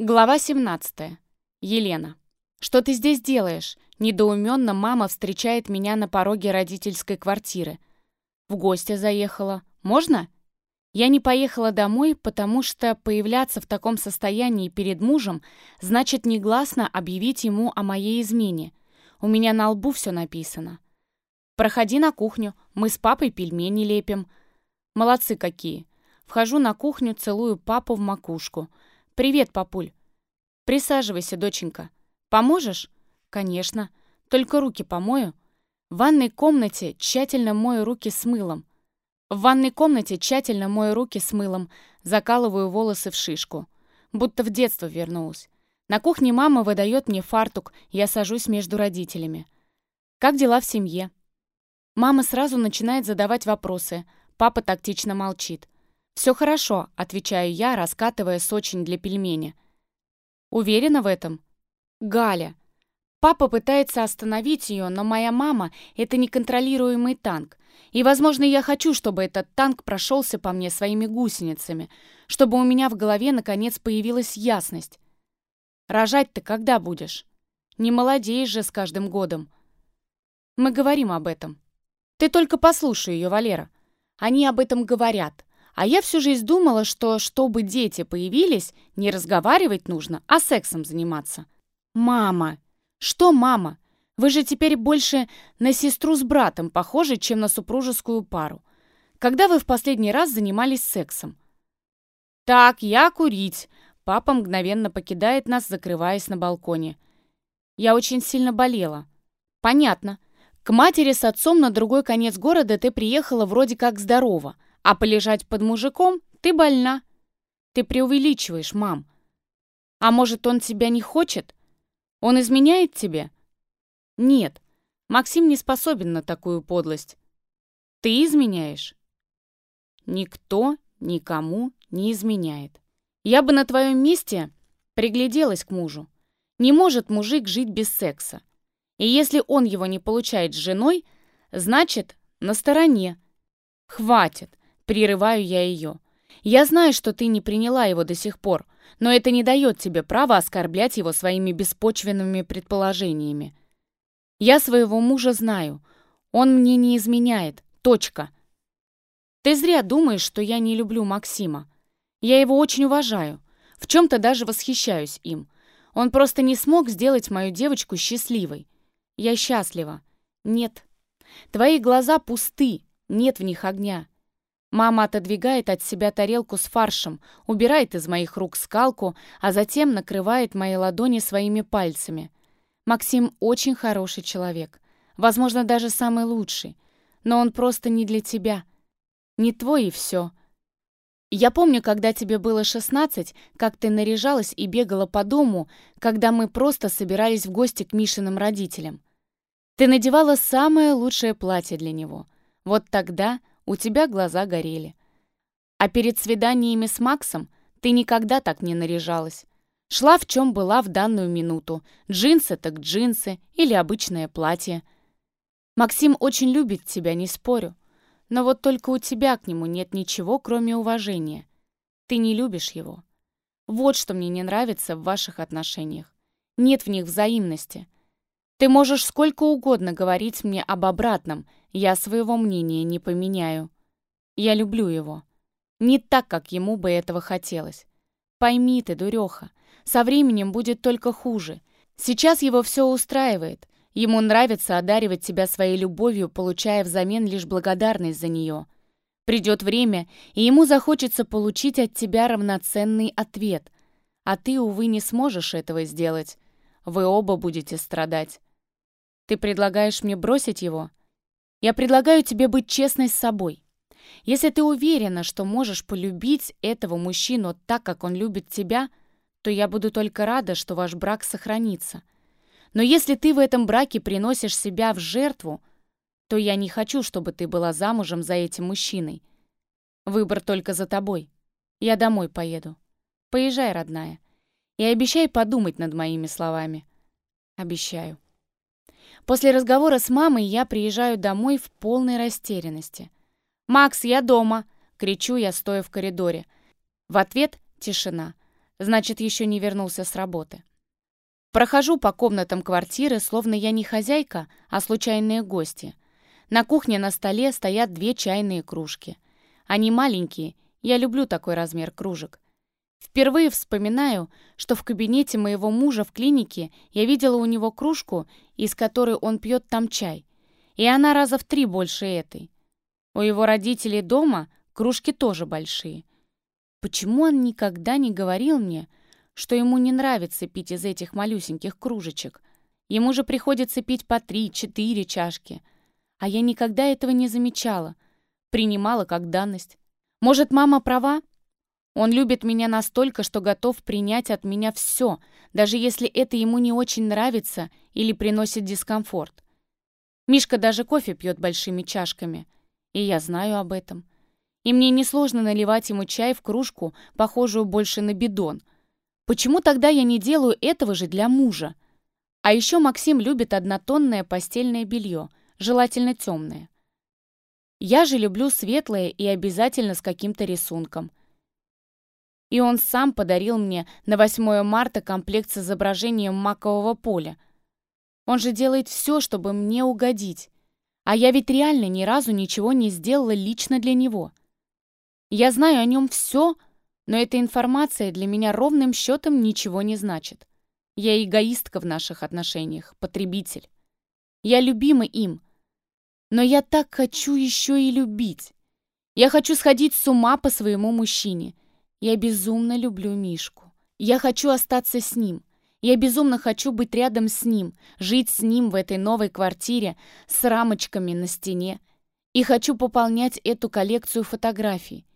Глава 17. Елена. «Что ты здесь делаешь?» Недоуменно мама встречает меня на пороге родительской квартиры. В гости заехала. «Можно?» Я не поехала домой, потому что появляться в таком состоянии перед мужем значит негласно объявить ему о моей измене. У меня на лбу все написано. «Проходи на кухню, мы с папой пельмени лепим». Молодцы какие. Вхожу на кухню, целую папу в макушку. «Привет, папуль». «Присаживайся, доченька. Поможешь?» «Конечно. Только руки помою». В ванной комнате тщательно мою руки с мылом. В ванной комнате тщательно мою руки с мылом, закалываю волосы в шишку. Будто в детство вернулась. На кухне мама выдает мне фартук, я сажусь между родителями. «Как дела в семье?» Мама сразу начинает задавать вопросы. Папа тактично молчит. «Все хорошо», — отвечаю я, раскатывая сочень для пельмени. «Уверена в этом?» «Галя». Папа пытается остановить ее, но моя мама — это неконтролируемый танк. И, возможно, я хочу, чтобы этот танк прошелся по мне своими гусеницами, чтобы у меня в голове, наконец, появилась ясность. Рожать ты когда будешь? Не молодеешь же с каждым годом. Мы говорим об этом. Ты только послушай ее, Валера. Они об этом говорят. А я всю жизнь думала, что, чтобы дети появились, не разговаривать нужно, а сексом заниматься. Мама! Что мама? Вы же теперь больше на сестру с братом похожи, чем на супружескую пару. Когда вы в последний раз занимались сексом? Так, я курить. Папа мгновенно покидает нас, закрываясь на балконе. Я очень сильно болела. Понятно. К матери с отцом на другой конец города ты приехала вроде как здорова. А полежать под мужиком ты больна. Ты преувеличиваешь, мам. А может, он тебя не хочет? Он изменяет тебе? Нет, Максим не способен на такую подлость. Ты изменяешь? Никто никому не изменяет. Я бы на твоем месте пригляделась к мужу. Не может мужик жить без секса. И если он его не получает с женой, значит, на стороне. Хватит. Прерываю я ее. Я знаю, что ты не приняла его до сих пор, но это не дает тебе права оскорблять его своими беспочвенными предположениями. Я своего мужа знаю. Он мне не изменяет. Точка. Ты зря думаешь, что я не люблю Максима. Я его очень уважаю. В чем-то даже восхищаюсь им. Он просто не смог сделать мою девочку счастливой. Я счастлива. Нет. Твои глаза пусты. Нет в них огня. Мама отодвигает от себя тарелку с фаршем, убирает из моих рук скалку, а затем накрывает мои ладони своими пальцами. Максим очень хороший человек, возможно, даже самый лучший, но он просто не для тебя. Не твой и все. Я помню, когда тебе было 16, как ты наряжалась и бегала по дому, когда мы просто собирались в гости к Мишиным родителям. Ты надевала самое лучшее платье для него. Вот тогда у тебя глаза горели. А перед свиданиями с Максом ты никогда так не наряжалась. Шла в чем была в данную минуту. Джинсы так джинсы или обычное платье. Максим очень любит тебя, не спорю. Но вот только у тебя к нему нет ничего, кроме уважения. Ты не любишь его. Вот что мне не нравится в ваших отношениях. Нет в них взаимности. Ты можешь сколько угодно говорить мне об обратном, я своего мнения не поменяю. Я люблю его. Не так, как ему бы этого хотелось. Пойми ты, дуреха, со временем будет только хуже. Сейчас его все устраивает. Ему нравится одаривать тебя своей любовью, получая взамен лишь благодарность за нее. Придет время, и ему захочется получить от тебя равноценный ответ. А ты, увы, не сможешь этого сделать. Вы оба будете страдать. Ты предлагаешь мне бросить его? Я предлагаю тебе быть честной с собой. Если ты уверена, что можешь полюбить этого мужчину так, как он любит тебя, то я буду только рада, что ваш брак сохранится. Но если ты в этом браке приносишь себя в жертву, то я не хочу, чтобы ты была замужем за этим мужчиной. Выбор только за тобой. Я домой поеду. Поезжай, родная. И обещай подумать над моими словами. Обещаю. После разговора с мамой я приезжаю домой в полной растерянности. «Макс, я дома!» — кричу я, стоя в коридоре. В ответ — тишина. Значит, еще не вернулся с работы. Прохожу по комнатам квартиры, словно я не хозяйка, а случайные гости. На кухне на столе стоят две чайные кружки. Они маленькие, я люблю такой размер кружек. Впервые вспоминаю, что в кабинете моего мужа в клинике я видела у него кружку, из которой он пьет там чай. И она раза в три больше этой. У его родителей дома кружки тоже большие. Почему он никогда не говорил мне, что ему не нравится пить из этих малюсеньких кружечек. Ему же приходится пить по три-четыре чашки. А я никогда этого не замечала, принимала как данность. Может, мама права? Он любит меня настолько, что готов принять от меня все, даже если это ему не очень нравится или приносит дискомфорт. Мишка даже кофе пьет большими чашками, и я знаю об этом. И мне несложно наливать ему чай в кружку, похожую больше на бидон — Почему тогда я не делаю этого же для мужа? А еще Максим любит однотонное постельное белье, желательно темное. Я же люблю светлое и обязательно с каким-то рисунком. И он сам подарил мне на 8 марта комплект с изображением макового поля. Он же делает все, чтобы мне угодить. А я ведь реально ни разу ничего не сделала лично для него. Я знаю о нем все, но эта информация для меня ровным счетом ничего не значит. Я эгоистка в наших отношениях, потребитель. Я любима им. Но я так хочу еще и любить. Я хочу сходить с ума по своему мужчине. Я безумно люблю Мишку. Я хочу остаться с ним. Я безумно хочу быть рядом с ним, жить с ним в этой новой квартире с рамочками на стене. И хочу пополнять эту коллекцию фотографий.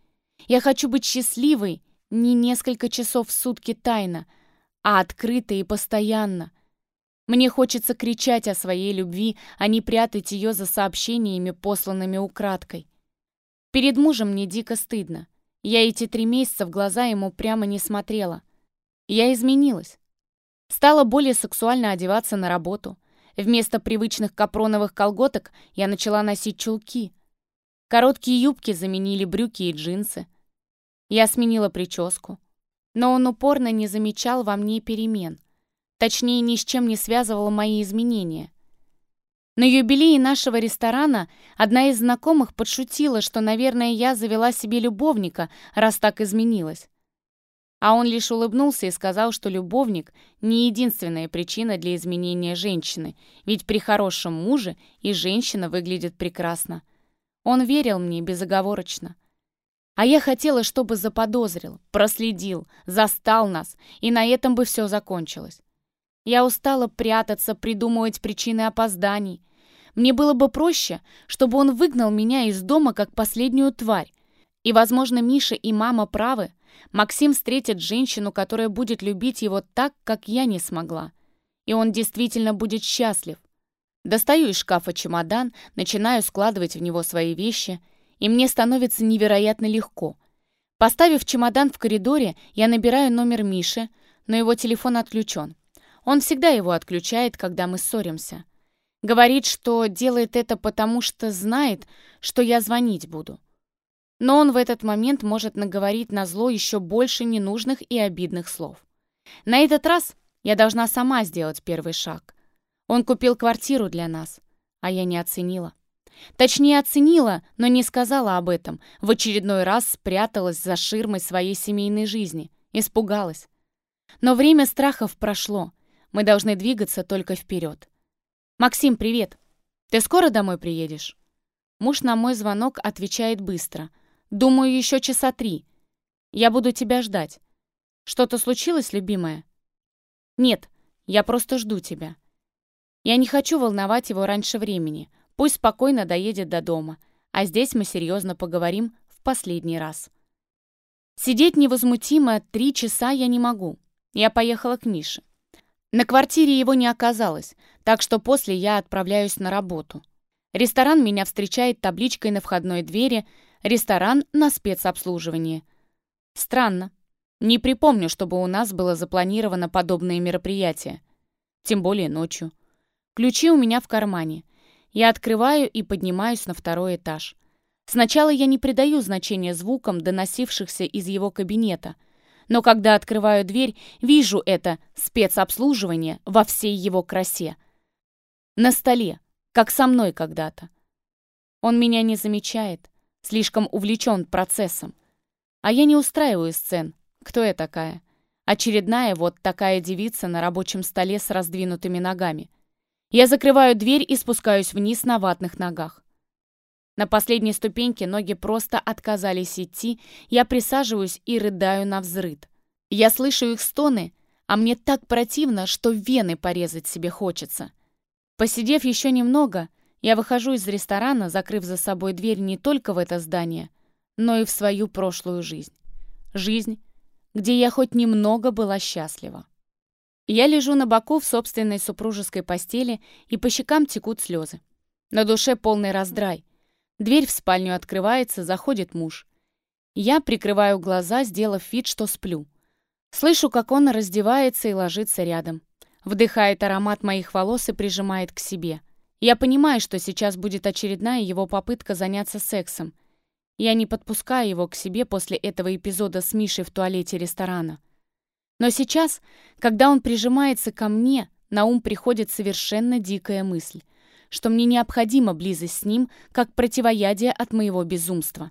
Я хочу быть счастливой не несколько часов в сутки тайно, а открыто и постоянно. Мне хочется кричать о своей любви, а не прятать ее за сообщениями, посланными украдкой. Перед мужем мне дико стыдно. Я эти три месяца в глаза ему прямо не смотрела. Я изменилась. Стала более сексуально одеваться на работу. Вместо привычных капроновых колготок я начала носить чулки. Короткие юбки заменили брюки и джинсы. Я сменила прическу. Но он упорно не замечал во мне перемен. Точнее, ни с чем не связывал мои изменения. На юбилее нашего ресторана одна из знакомых подшутила, что, наверное, я завела себе любовника, раз так изменилась. А он лишь улыбнулся и сказал, что любовник — не единственная причина для изменения женщины, ведь при хорошем муже и женщина выглядит прекрасно. Он верил мне безоговорочно. А я хотела, чтобы заподозрил, проследил, застал нас, и на этом бы все закончилось. Я устала прятаться, придумывать причины опозданий. Мне было бы проще, чтобы он выгнал меня из дома как последнюю тварь. И, возможно, Миша и мама правы. Максим встретит женщину, которая будет любить его так, как я не смогла. И он действительно будет счастлив. Достаю из шкафа чемодан, начинаю складывать в него свои вещи — и мне становится невероятно легко. Поставив чемодан в коридоре, я набираю номер Миши, но его телефон отключен. Он всегда его отключает, когда мы ссоримся. Говорит, что делает это потому, что знает, что я звонить буду. Но он в этот момент может наговорить на зло еще больше ненужных и обидных слов. На этот раз я должна сама сделать первый шаг. Он купил квартиру для нас, а я не оценила. Точнее, оценила, но не сказала об этом. В очередной раз спряталась за ширмой своей семейной жизни. Испугалась. Но время страхов прошло. Мы должны двигаться только вперед. «Максим, привет! Ты скоро домой приедешь?» Муж на мой звонок отвечает быстро. «Думаю, еще часа три. Я буду тебя ждать. Что-то случилось, любимая?» «Нет, я просто жду тебя. Я не хочу волновать его раньше времени. Пусть спокойно доедет до дома, а здесь мы серьезно поговорим в последний раз. Сидеть невозмутимо три часа я не могу. Я поехала к Мише. На квартире его не оказалось, так что после я отправляюсь на работу. Ресторан меня встречает табличкой на входной двери «Ресторан на спецобслуживании». Странно. Не припомню, чтобы у нас было запланировано подобное мероприятие. Тем более ночью. Ключи у меня в кармане. Я открываю и поднимаюсь на второй этаж. Сначала я не придаю значения звукам, доносившихся из его кабинета, Но когда открываю дверь, вижу это спецобслуживание во всей его красе. На столе, как со мной когда-то. Он меня не замечает, слишком увлечен процессом. А я не устраиваю сцен. Кто я такая? Очередная вот такая девица на рабочем столе с раздвинутыми ногами. Я закрываю дверь и спускаюсь вниз на ватных ногах. На последней ступеньке ноги просто отказались идти, я присаживаюсь и рыдаю на взрыд. Я слышу их стоны, а мне так противно, что вены порезать себе хочется. Посидев еще немного, я выхожу из ресторана, закрыв за собой дверь не только в это здание, но и в свою прошлую жизнь. Жизнь, где я хоть немного была счастлива. Я лежу на боку в собственной супружеской постели, и по щекам текут слезы. На душе полный раздрай. Дверь в спальню открывается, заходит муж. Я прикрываю глаза, сделав вид, что сплю. Слышу, как он раздевается и ложится рядом. Вдыхает аромат моих волос и прижимает к себе. Я понимаю, что сейчас будет очередная его попытка заняться сексом. Я не подпускаю его к себе после этого эпизода с Мишей в туалете ресторана. Но сейчас, когда он прижимается ко мне, на ум приходит совершенно дикая мысль, что мне необходима близость с ним как противоядие от моего безумства.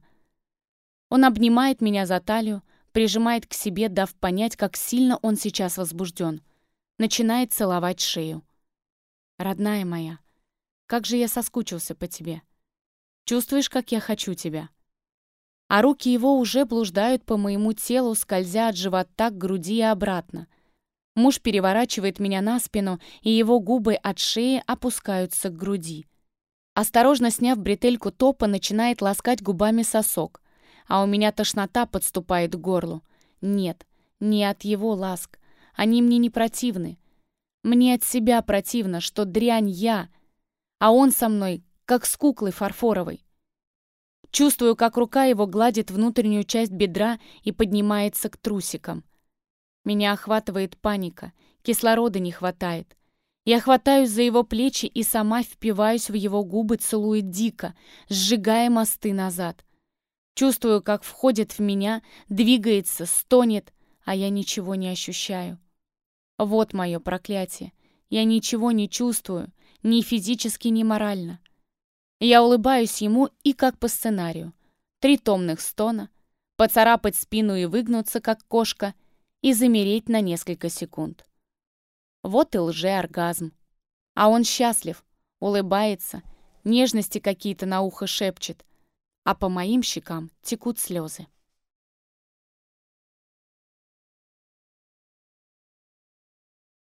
Он обнимает меня за талию, прижимает к себе, дав понять, как сильно он сейчас возбужден. Начинает целовать шею. «Родная моя, как же я соскучился по тебе. Чувствуешь, как я хочу тебя?» а руки его уже блуждают по моему телу, скользя от живота к груди и обратно. Муж переворачивает меня на спину, и его губы от шеи опускаются к груди. Осторожно сняв бретельку топа, начинает ласкать губами сосок, а у меня тошнота подступает к горлу. Нет, не от его ласк. Они мне не противны. Мне от себя противно, что дрянь я, а он со мной, как с куклой фарфоровой. Чувствую, как рука его гладит внутреннюю часть бедра и поднимается к трусикам. Меня охватывает паника, кислорода не хватает. Я хватаюсь за его плечи и сама впиваюсь в его губы, целуя дико, сжигая мосты назад. Чувствую, как входит в меня, двигается, стонет, а я ничего не ощущаю. Вот мое проклятие. Я ничего не чувствую, ни физически, ни морально. Я улыбаюсь ему и как по сценарию. Три томных стона, поцарапать спину и выгнуться, как кошка, и замереть на несколько секунд. Вот и лже-оргазм. А он счастлив, улыбается, нежности какие-то на ухо шепчет, а по моим щекам текут слезы.